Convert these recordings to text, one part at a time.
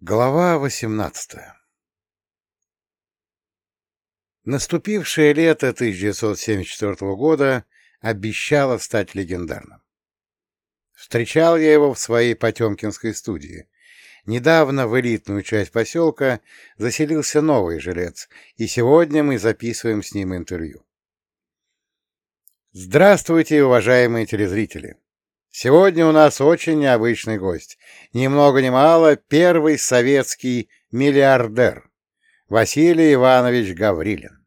Глава 18 Наступившее лето 1974 года обещало стать легендарным. Встречал я его в своей Потемкинской студии. Недавно в элитную часть поселка заселился новый жилец, и сегодня мы записываем с ним интервью. Здравствуйте, уважаемые телезрители! Сегодня у нас очень необычный гость. Ни много ни мало первый советский миллиардер Василий Иванович Гаврилин.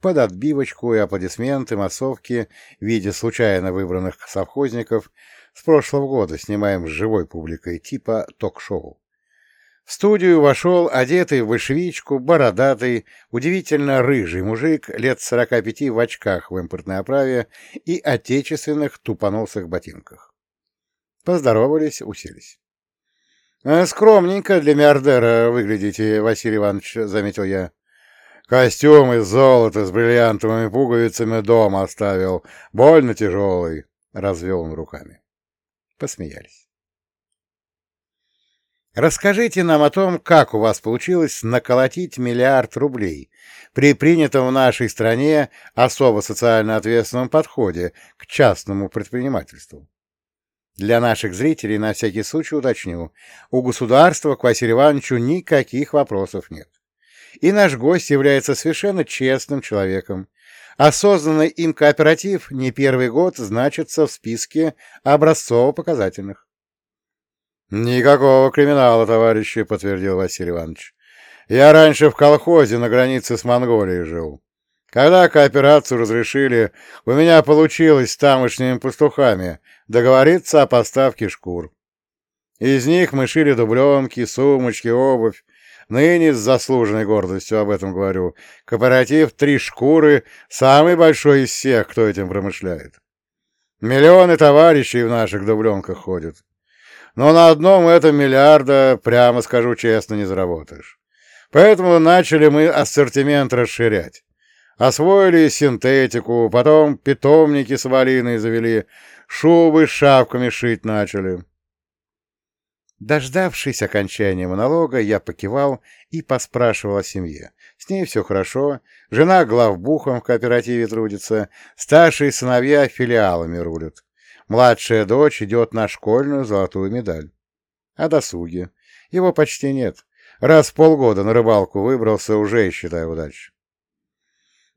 Под отбивочку и аплодисменты массовки в виде случайно выбранных совхозников с прошлого года снимаем с живой публикой типа ток-шоу. В студию вошел одетый в вышивичку, бородатый, удивительно рыжий мужик лет сорока пяти в очках в импортной оправе и отечественных тупоносых ботинках. Поздоровались, уселись. «Э, — Скромненько для миллиардера выглядите, Василий Иванович, — заметил я. — Костюм из золота с бриллиантовыми пуговицами дома оставил. Больно тяжелый, — развел он руками. Посмеялись. Расскажите нам о том, как у вас получилось наколотить миллиард рублей при принятом в нашей стране особо социально ответственном подходе к частному предпринимательству. Для наших зрителей на всякий случай уточню, у государства к Василию Ивановичу никаких вопросов нет. И наш гость является совершенно честным человеком. Осознанный им кооператив не первый год значится в списке образцово-показательных. «Никакого криминала, товарищи», — подтвердил Василий Иванович. «Я раньше в колхозе на границе с Монголией жил. Когда кооперацию разрешили, у меня получилось с тамошними пастухами договориться о поставке шкур. Из них мы шили дубленки, сумочки, обувь. Ныне с заслуженной гордостью об этом говорю. Кооператив «Три шкуры» — самый большой из всех, кто этим промышляет. Миллионы товарищей в наших дубленках ходят. Но на одном этом миллиарда, прямо скажу честно, не заработаешь. Поэтому начали мы ассортимент расширять. Освоили синтетику, потом питомники с валиной завели, шубы с шапками шить начали. Дождавшись окончания монолога, я покивал и поспрашивал о семье. С ней все хорошо, жена главбухом в кооперативе трудится, старшие сыновья филиалами рулят. Младшая дочь идет на школьную золотую медаль. А досуге? Его почти нет. Раз в полгода на рыбалку выбрался, уже, считаю, удача.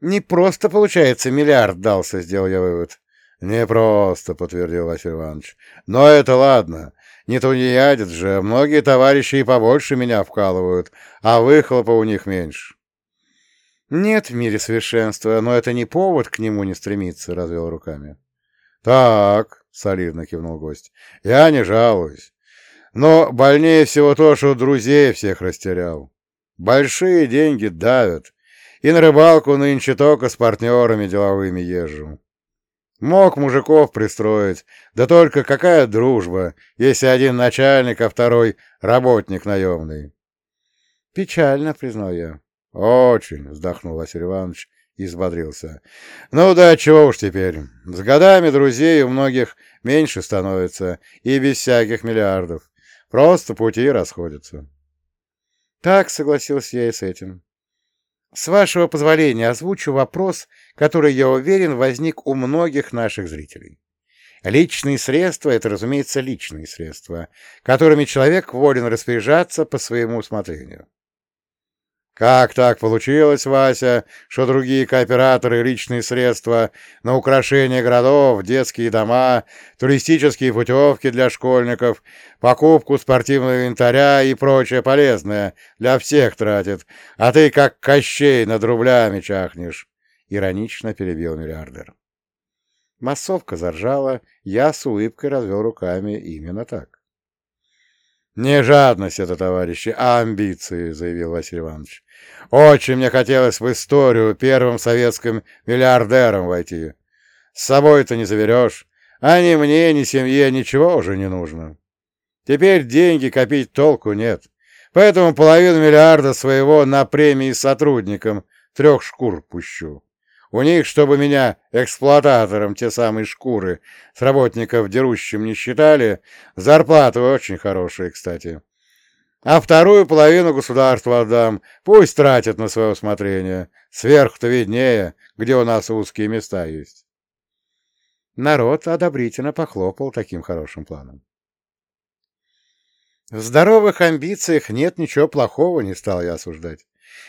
Не просто, получается, миллиард дался, сделал я вывод. Не просто, подтвердил Василий Иванович. Но это ладно. Не то не ядет же. Многие товарищи и побольше меня вкалывают, а выхлопа у них меньше. Нет в мире совершенства, но это не повод к нему не стремиться, развел руками. Так, — солидно кивнул гость. — Я не жалуюсь. Но больнее всего то, что друзей всех растерял. Большие деньги давят, и на рыбалку нынче только с партнерами деловыми езжу. Мог мужиков пристроить, да только какая дружба, если один начальник, а второй работник наемный. — Печально, признал я. — Очень, — вздохнул Василий Иванович и взбодрился. «Ну да, чего уж теперь. С годами друзей у многих меньше становится, и без всяких миллиардов. Просто пути расходятся». «Так», — согласился я и с этим. «С вашего позволения озвучу вопрос, который, я уверен, возник у многих наших зрителей. Личные средства — это, разумеется, личные средства, которыми человек волен распоряжаться по своему усмотрению. Как так получилось, Вася, что другие кооператоры личные средства на украшение городов, детские дома, туристические путевки для школьников, покупку спортивного инвентаря и прочее полезное для всех тратят, а ты как Кощей над рублями чахнешь? Иронично перебил миллиардер. Массовка заржала, я с улыбкой развел руками именно так. «Не жадность это, товарищи, а амбиции», — заявил Василий Иванович. «Очень мне хотелось в историю первым советским миллиардером войти. С собой-то не заберешь, а ни мне, ни семье ничего уже не нужно. Теперь деньги копить толку нет, поэтому половину миллиарда своего на премии сотрудникам трех шкур пущу. У них, чтобы меня эксплуататором те самые шкуры с работников дерущим не считали, зарплаты очень хорошие, кстати. А вторую половину государству отдам, пусть тратят на свое усмотрение. Сверху-то виднее, где у нас узкие места есть. Народ одобрительно похлопал таким хорошим планом. В здоровых амбициях нет ничего плохого, не стал я осуждать.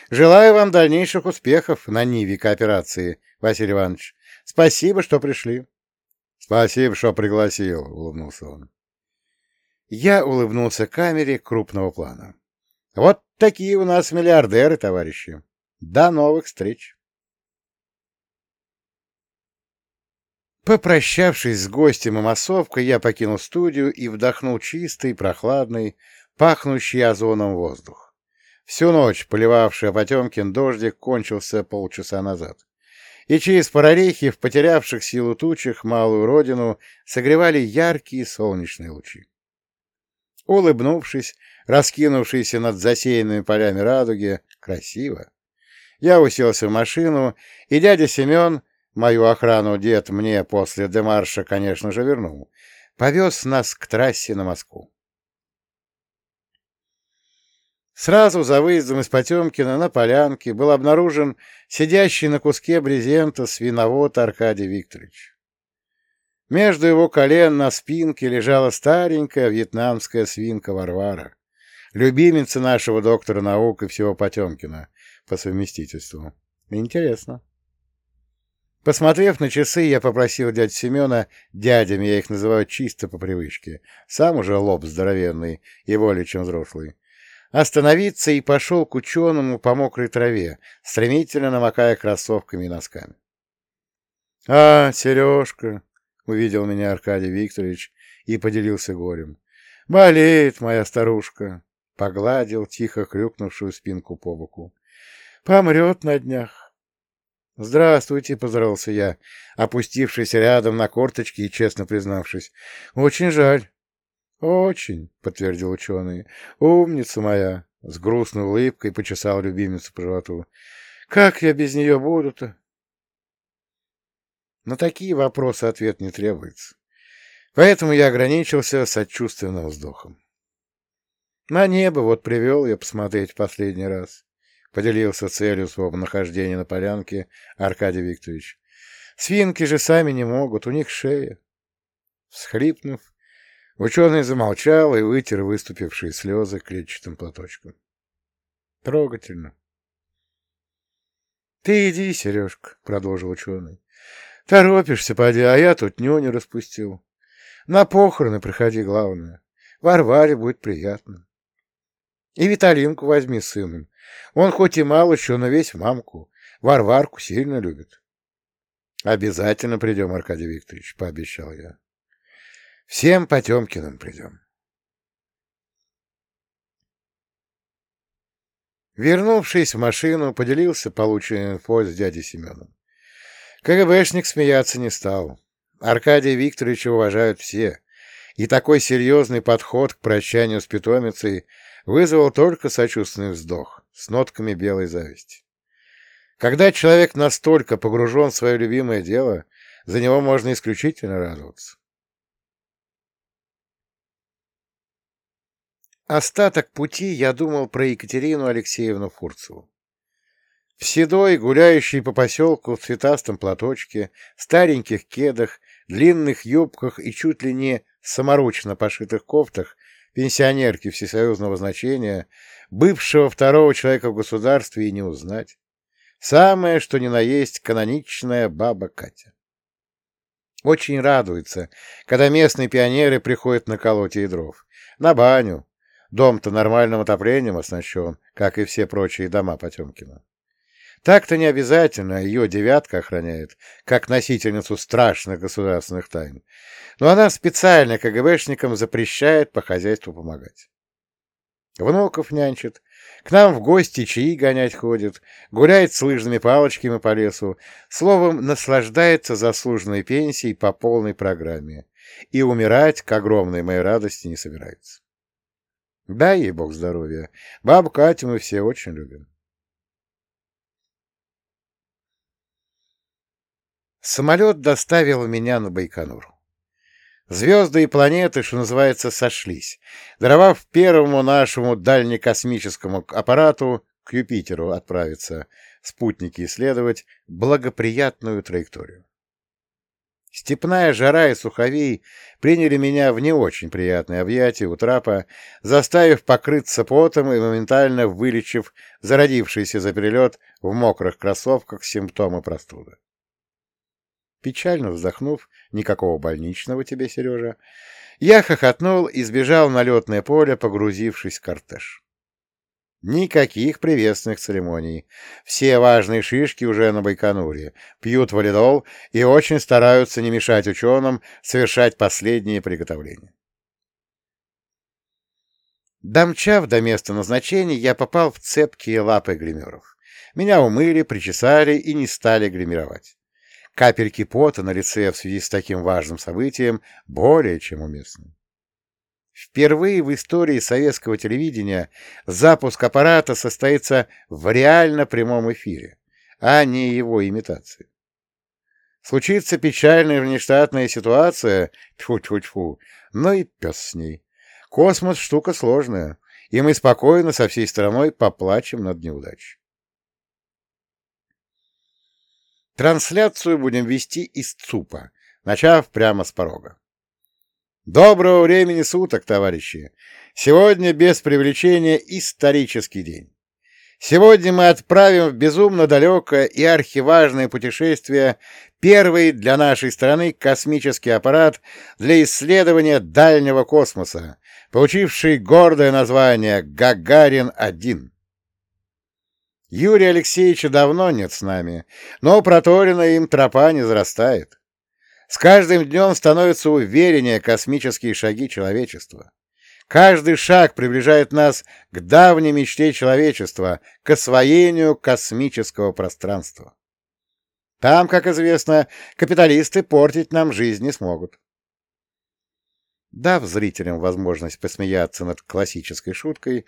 Желаю вам дальнейших успехов на Ниве кооперации, Василий Иванович. Спасибо, что пришли. Спасибо, что пригласил, улыбнулся он. Я улыбнулся камере крупного плана. Вот такие у нас миллиардеры, товарищи. До новых встреч. Попрощавшись с гостем и массовкой, я покинул студию и вдохнул чистый, прохладный, пахнущий озоном воздух. Всю ночь поливавший Потемкин дождик кончился полчаса назад. И через прорехи в потерявших силу тучах малую родину согревали яркие солнечные лучи. Улыбнувшись, раскинувшийся над засеянными полями радуги, красиво, я уселся в машину, и дядя Семен Мою охрану дед мне после демарша, конечно же, вернул. Повез нас к трассе на Москву. Сразу за выездом из Потемкина на полянке был обнаружен сидящий на куске брезента свиновод Аркадий Викторович. Между его колен на спинке лежала старенькая вьетнамская свинка Варвара, любимица нашего доктора наук и всего Потемкина по совместительству. Интересно. Посмотрев на часы, я попросил дядь Семена, дядями я их называю чисто по привычке, сам уже лоб здоровенный и более чем взрослый, остановиться и пошел к ученому по мокрой траве, стремительно намокая кроссовками и носками. — А, Сережка! — увидел меня Аркадий Викторович и поделился горем. — Болеет моя старушка! — погладил тихо хрюкнувшую спинку по боку. — Помрет на днях. «Здравствуйте», — поздоровался я, опустившись рядом на корточки и честно признавшись. «Очень жаль». «Очень», — подтвердил ученый. «Умница моя», — с грустной улыбкой почесал любимицу по животу. «Как я без нее буду-то?» На такие вопросы ответ не требуется. Поэтому я ограничился сочувственным вздохом. На небо вот привел я посмотреть последний раз. — поделился целью своего нахождения на полянке Аркадий Викторович. — Свинки же сами не могут, у них шея. Всхлипнув, ученый замолчал и вытер выступившие слезы клетчатым платочком. Трогательно. — Ты иди, Сережка, — продолжил ученый. — Торопишься, поди, а я тут нюни распустил. На похороны приходи, главное. Варваре будет приятно. И Виталинку возьми с сыном. Он хоть и мал еще, но весь мамку. Варварку сильно любит. — Обязательно придем, Аркадий Викторович, — пообещал я. — Всем Потемкиным придем. Вернувшись в машину, поделился полученной инфой с дядей Семеном. КГБшник смеяться не стал. Аркадия Викторовича уважают все, и такой серьезный подход к прощанию с питомицей вызвал только сочувственный вздох с нотками белой зависти. Когда человек настолько погружен в свое любимое дело, за него можно исключительно радоваться. Остаток пути я думал про Екатерину Алексеевну Фурцеву. В седой, гуляющей по поселку в цветастом платочке, стареньких кедах, длинных юбках и чуть ли не саморучно пошитых кофтах пенсионерки всесоюзного значения, бывшего второго человека в государстве и не узнать. Самое, что ни на есть, каноничная баба Катя. Очень радуется, когда местные пионеры приходят на колоте и дров. На баню. Дом-то нормальным отоплением оснащен, как и все прочие дома Потемкина. Так-то не обязательно, ее девятка охраняет, как носительницу страшных государственных тайн. Но она специально КГБшникам запрещает по хозяйству помогать. Внуков нянчит, к нам в гости чаи гонять ходит, гуляет с лыжными палочками по лесу, словом, наслаждается заслуженной пенсией по полной программе и умирать, к огромной моей радости, не собирается. Дай ей бог здоровья. Бабу Катю мы все очень любим. Самолет доставил меня на Байконур. Звезды и планеты, что называется, сошлись, даровав первому нашему дальнекосмическому аппарату к Юпитеру отправиться, спутники исследовать благоприятную траекторию. Степная жара и суховей приняли меня в не очень приятное объятие у трапа, заставив покрыться потом и моментально вылечив зародившийся за перелет в мокрых кроссовках симптомы простуды. Печально вздохнув, никакого больничного тебе, Сережа, я хохотнул и сбежал на летное поле, погрузившись в кортеж. Никаких приветственных церемоний. Все важные шишки уже на Байконуре, пьют валидол и очень стараются не мешать ученым совершать последние приготовления. Домчав до места назначения, я попал в цепкие лапы гримеров. Меня умыли, причесали и не стали гримировать. Капельки пота на лице в связи с таким важным событием более чем уместны. Впервые в истории советского телевидения запуск аппарата состоится в реально прямом эфире, а не его имитации. Случится печальная внештатная ситуация, тьфу-тьфу-тьфу, но и пес с ней. Космос — штука сложная, и мы спокойно со всей стороной поплачем над неудачей. Трансляцию будем вести из ЦУПа, начав прямо с порога. Доброго времени суток, товарищи! Сегодня, без привлечения, исторический день. Сегодня мы отправим в безумно далекое и архиважное путешествие первый для нашей страны космический аппарат для исследования дальнего космоса, получивший гордое название «Гагарин-1». Юрия Алексеевича давно нет с нами, но проторена им тропа не зарастает. С каждым днем становятся увереннее космические шаги человечества. Каждый шаг приближает нас к давней мечте человечества, к освоению космического пространства. Там, как известно, капиталисты портить нам жизнь не смогут. Дав зрителям возможность посмеяться над классической шуткой,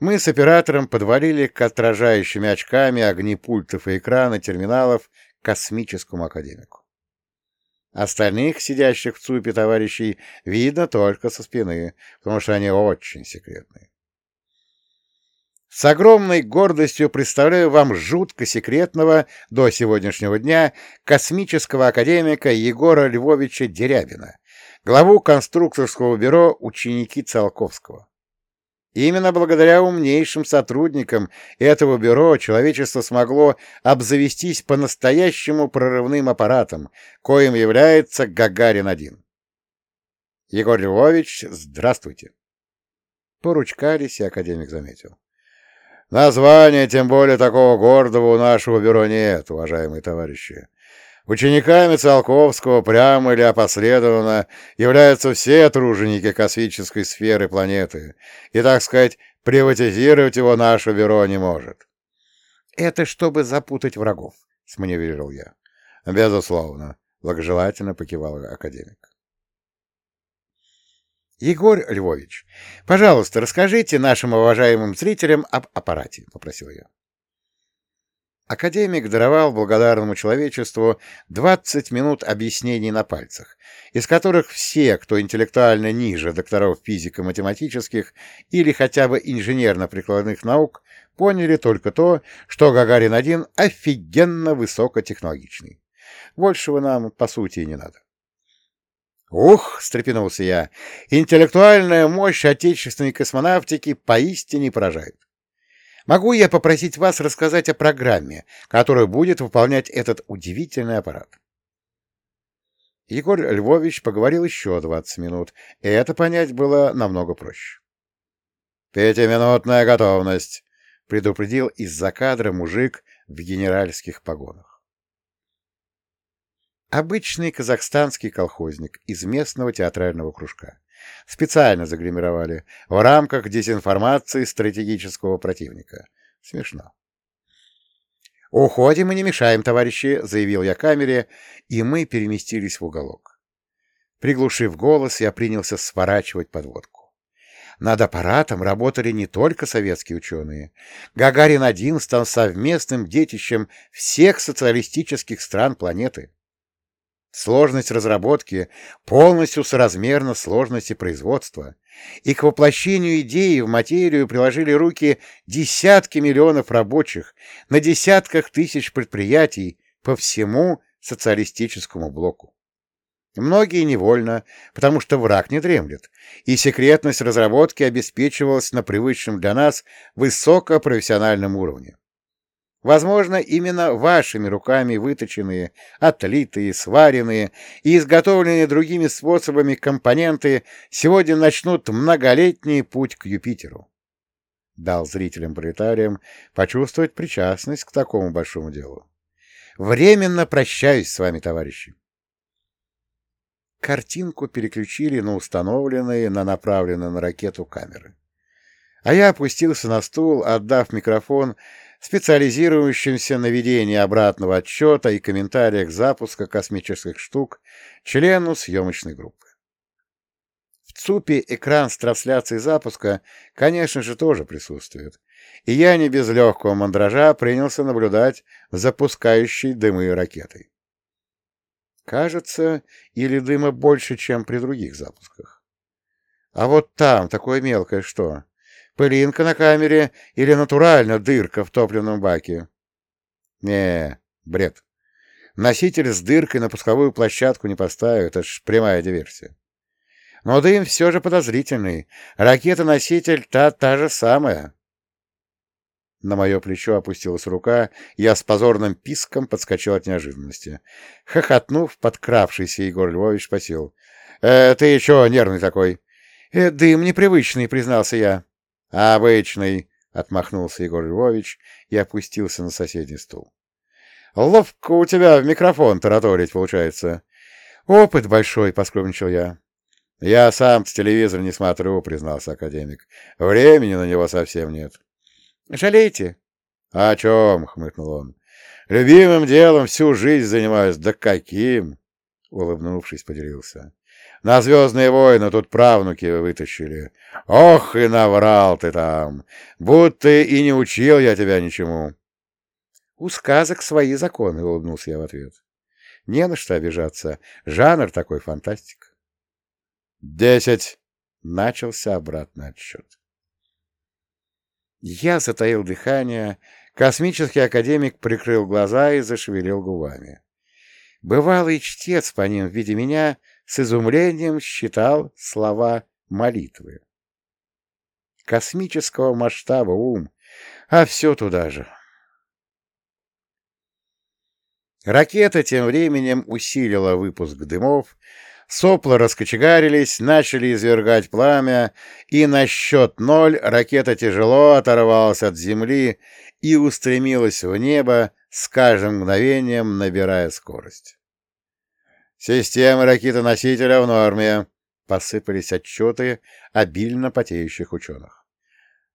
мы с оператором подвалили к отражающими очками огни пультов и экрана терминалов космическому академику. Остальных, сидящих в ЦУПе товарищей, видно только со спины, потому что они очень секретные. С огромной гордостью представляю вам жутко секретного до сегодняшнего дня космического академика Егора Львовича Дерябина, главу конструкторского бюро ученики Циолковского. Именно благодаря умнейшим сотрудникам этого бюро человечество смогло обзавестись по-настоящему прорывным аппаратом, коим является Гагарин-1. Егор Львович, здравствуйте. Поручкались, и академик заметил. Названия, тем более такого гордого у нашего бюро нет, уважаемые товарищи. Учениками Циолковского прямо или опосредованно являются все труженики космической сферы планеты, и, так сказать, приватизировать его наше бюро не может. — Это чтобы запутать врагов, — сманеврировал я. — Безусловно, — благожелательно покивал академик. «Егор Львович, пожалуйста, расскажите нашим уважаемым зрителям об аппарате», — попросил я. Академик даровал благодарному человечеству 20 минут объяснений на пальцах, из которых все, кто интеллектуально ниже докторов физико-математических или хотя бы инженерно-прикладных наук, поняли только то, что Гагарин-1 офигенно высокотехнологичный. Большего нам, по сути, и не надо. «Ух!» — встрепенулся я. «Интеллектуальная мощь отечественной космонавтики поистине поражает. Могу я попросить вас рассказать о программе, которую будет выполнять этот удивительный аппарат? Егор Львович поговорил еще 20 минут, и это понять было намного проще. «Пятиминутная готовность», — предупредил из-за кадра мужик в генеральских погонах. Обычный казахстанский колхозник из местного театрального кружка. Специально загримировали. В рамках дезинформации стратегического противника. Смешно. «Уходим и не мешаем, товарищи», — заявил я камере, и мы переместились в уголок. Приглушив голос, я принялся сворачивать подводку. Над аппаратом работали не только советские ученые. Гагарин-1 стал совместным детищем всех социалистических стран планеты. Сложность разработки полностью соразмерна сложности производства, и к воплощению идеи в материю приложили руки десятки миллионов рабочих на десятках тысяч предприятий по всему социалистическому блоку. Многие невольно, потому что враг не дремлет, и секретность разработки обеспечивалась на привычном для нас высокопрофессиональном уровне. Возможно, именно вашими руками выточенные, отлитые, сваренные и изготовленные другими способами компоненты сегодня начнут многолетний путь к Юпитеру. Дал зрителям-пролетариям почувствовать причастность к такому большому делу. Временно прощаюсь с вами, товарищи. Картинку переключили на установленные на направленные на ракету камеры. А я опустился на стул, отдав микрофон специализирующимся на ведении обратного отчета и комментариях запуска космических штук члену съемочной группы. В ЦУПе экран с трансляцией запуска, конечно же, тоже присутствует, и я не без легкого мандража принялся наблюдать запускающей дымы ракетой. Кажется, или дыма больше, чем при других запусках. А вот там такое мелкое что? Пылинка на камере или натурально дырка в топливном баке? Не, бред. Носитель с дыркой на пусковую площадку не поставят, это ж прямая диверсия. Но дым все же подозрительный. Ракета-носитель та, та же самая. На мое плечо опустилась рука, я с позорным писком подскочил от неожиданности. Хохотнув, подкравшийся Егор Львович спросил. «Э, «Ты чего нервный такой?» э, «Дым непривычный», — признался я. «Обычный», — отмахнулся Егор Львович и опустился на соседний стул. «Ловко у тебя в микрофон тараторить, получается». «Опыт большой», — поскромничал я. «Я сам с телевизора не смотрю», — признался академик. «Времени на него совсем нет». «Жалеете?» «О чем?» — хмыкнул он. «Любимым делом всю жизнь занимаюсь. Да каким?» — улыбнувшись, поделился. На «Звездные войны» тут правнуки вытащили. Ох, и наврал ты там! Будто и не учил я тебя ничему. У сказок свои законы, — улыбнулся я в ответ. Не на что обижаться. Жанр такой фантастик. Десять. Начался обратный отсчет. Я затаил дыхание. Космический академик прикрыл глаза и зашевелил губами. Бывалый чтец по ним в виде меня с изумлением считал слова молитвы. Космического масштаба ум, а все туда же. Ракета тем временем усилила выпуск дымов, сопла раскочегарились, начали извергать пламя, и на счет ноль ракета тяжело оторвалась от земли и устремилась в небо, с каждым мгновением набирая скорость. «Система ракетоносителя в норме», — посыпались отчеты обильно потеющих ученых.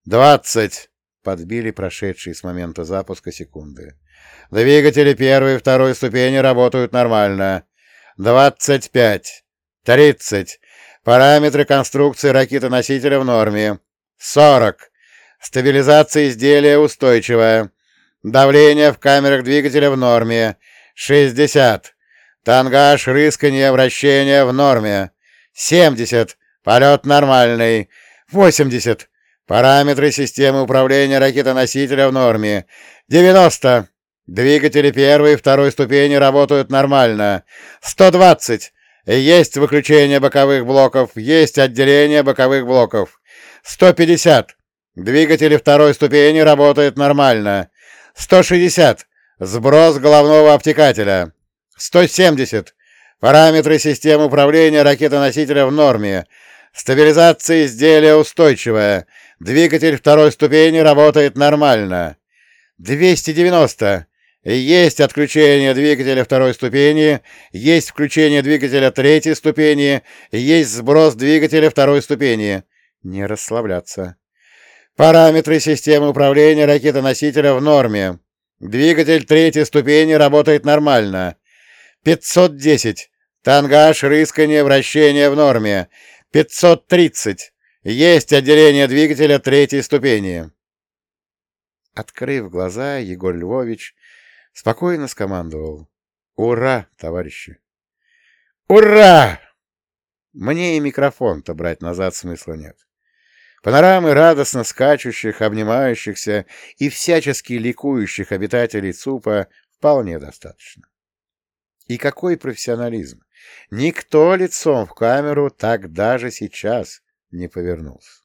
«Двадцать!» — подбили прошедшие с момента запуска секунды. «Двигатели первой и второй ступени работают нормально. Двадцать пять! Тридцать! Параметры конструкции ракетоносителя в норме. Сорок! Стабилизация изделия устойчивая. Давление в камерах двигателя в норме. Шестьдесят! Тангаж, рысканье, вращение в норме. 70. Полет нормальный. 80. Параметры системы управления ракетоносителя в норме. 90. Двигатели первой и второй ступени работают нормально. 120. Есть выключение боковых блоков, есть отделение боковых блоков. 150. Двигатели второй ступени работают нормально. 160. Сброс головного обтекателя. 170. Параметры системы управления ракетоносителя в норме. Стабилизация изделия устойчивая. Двигатель второй ступени работает нормально. 290. Есть отключение двигателя второй ступени, есть включение двигателя третьей ступени, есть сброс двигателя второй ступени. Не расслабляться. Параметры системы управления ракетоносителя в норме. Двигатель третьей ступени работает нормально. 510. Тангаж, рыскание, вращение в норме. 530. Есть отделение двигателя третьей ступени. Открыв глаза, Егор Львович спокойно скомандовал. «Ура, товарищи!» Ура! Мне и микрофон-то брать назад смысла нет. Панорамы радостно скачущих, обнимающихся и всячески ликующих обитателей ЦУПа вполне достаточно. И какой профессионализм! Никто лицом в камеру так даже сейчас не повернулся.